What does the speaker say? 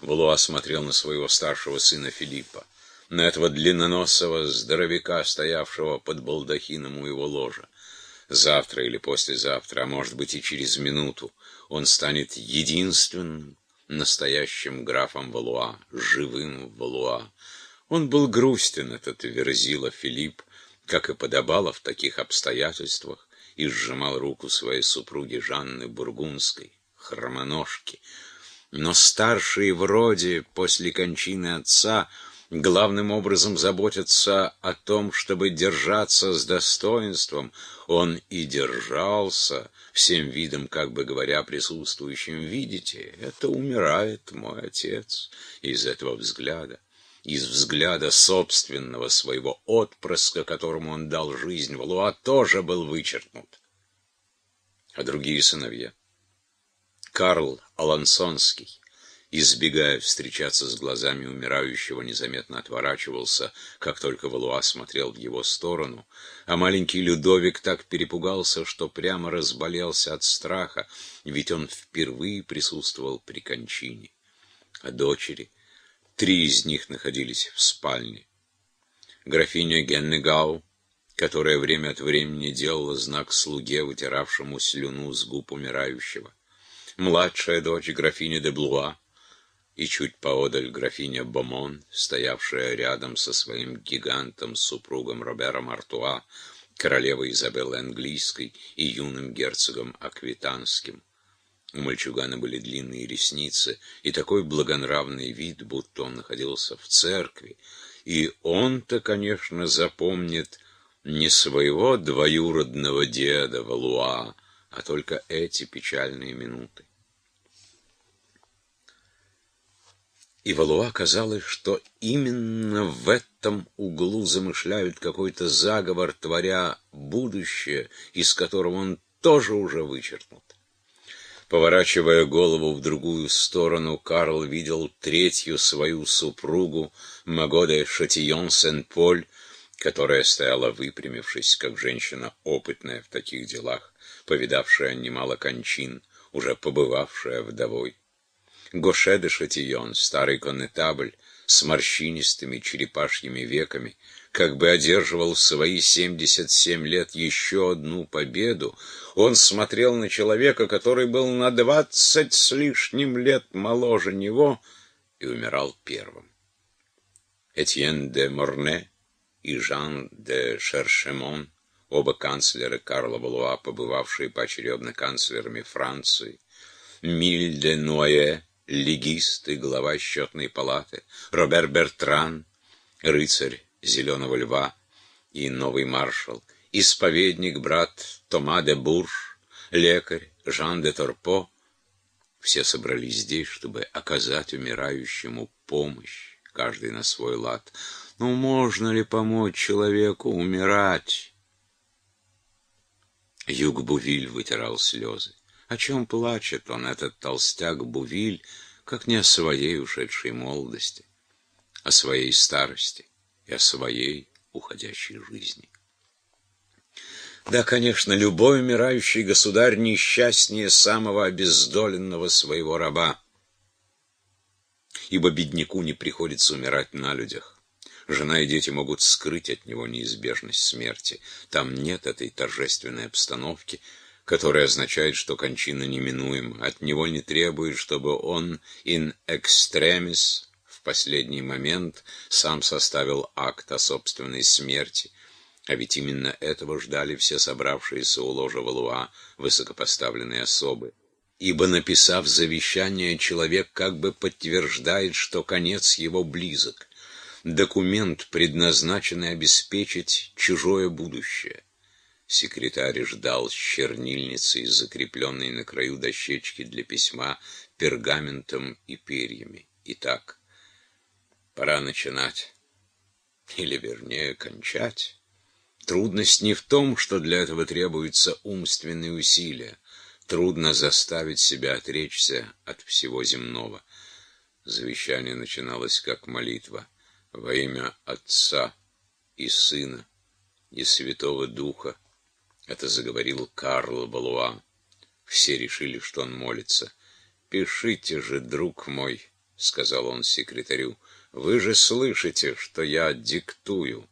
Валуа смотрел на своего старшего сына Филиппа, на этого длинноносого здоровяка, стоявшего под балдахином у его ложа. Завтра или послезавтра, а может быть и через минуту, он станет единственным настоящим графом Валуа, живым Валуа. Он был грустен, этот Верзила Филипп, как и подобало в таких обстоятельствах, и сжимал руку своей супруги Жанны Бургундской, хромоножки. Но старшие вроде после кончины отца главным образом заботятся о том, чтобы держаться с достоинством. Он и держался, всем видом, как бы говоря присутствующим, видите, это умирает мой отец из этого взгляда из взгляда собственного своего отпрыска, которому он дал жизнь, Валуа тоже был вычеркнут. А другие сыновья? Карл Алансонский, избегая встречаться с глазами умирающего, незаметно отворачивался, как только Валуа смотрел в его сторону, а маленький Людовик так перепугался, что прямо разболелся от страха, ведь он впервые присутствовал при кончине. А дочери — Три из них находились в спальне. Графиня Геннегау, которая время от времени делала знак слуге, вытиравшему слюну с губ умирающего. Младшая дочь графиня де Блуа и чуть поодаль графиня Бомон, стоявшая рядом со своим гигантом, супругом Робером Артуа, королевой Изабеллы Английской и юным герцогом Аквитанским. У мальчугана были длинные ресницы и такой благонравный вид, будто он находился в церкви. И он-то, конечно, запомнит не своего двоюродного деда Валуа, а только эти печальные минуты. И Валуа казалось, что именно в этом углу замышляют какой-то заговор, творя будущее, из которого он тоже уже вычеркнут. Поворачивая голову в другую сторону, Карл видел третью свою супругу, Магоде Шатион Сен-Поль, которая стояла выпрямившись, как женщина опытная в таких делах, повидавшая немало кончин, уже побывавшая вдовой. Гоше де Шатион, старый коннетабль, с морщинистыми черепашьими веками, как бы одерживал свои 77 лет еще одну победу, он смотрел на человека, который был на двадцать с лишним лет моложе него, и умирал первым. Этьен де Морне и Жан де Шершемон, оба канцлеры Карла Валуа, побывавшие поочередно канцлерами Франции, Миль де Нуае, легист и глава счетной палаты, Робер Бертран, рыцарь Зеленого Льва и новый маршал, исповедник брат Тома де Бурж, лекарь Жан де Торпо, все собрались здесь, чтобы оказать умирающему помощь, каждый на свой лад. Ну, можно ли помочь человеку умирать? Юг Бувиль вытирал слезы. О чем плачет он, этот толстяк Бувиль, как не о своей ушедшей молодости, о своей старости? и о своей уходящей жизни. Да, конечно, любой умирающий государь несчастнее самого обездоленного своего раба, ибо бедняку не приходится умирать на людях. Жена и дети могут скрыть от него неизбежность смерти. Там нет этой торжественной обстановки, которая означает, что кончина неминуема. От него не требует, чтобы он in extremis последний момент сам составил акт о собственной смерти, а ведь именно этого ждали все собравшиеся у ложа Валуа высокопоставленные особы. Ибо, написав завещание, человек как бы подтверждает, что конец его близок. Документ, предназначенный обеспечить чужое будущее. Секретарь ждал с чернильницей, закрепленной на краю дощечки для письма, пергаментом и перьями. Итак, Пора начинать. Или, вернее, кончать. Трудность не в том, что для этого требуются умственные усилия. Трудно заставить себя отречься от всего земного. Завещание начиналось как молитва во имя Отца и Сына и Святого Духа. Это заговорил Карл Балуа. Все решили, что он молится. «Пишите же, друг мой», сказал он секретарю, — «вы же слышите, что я диктую».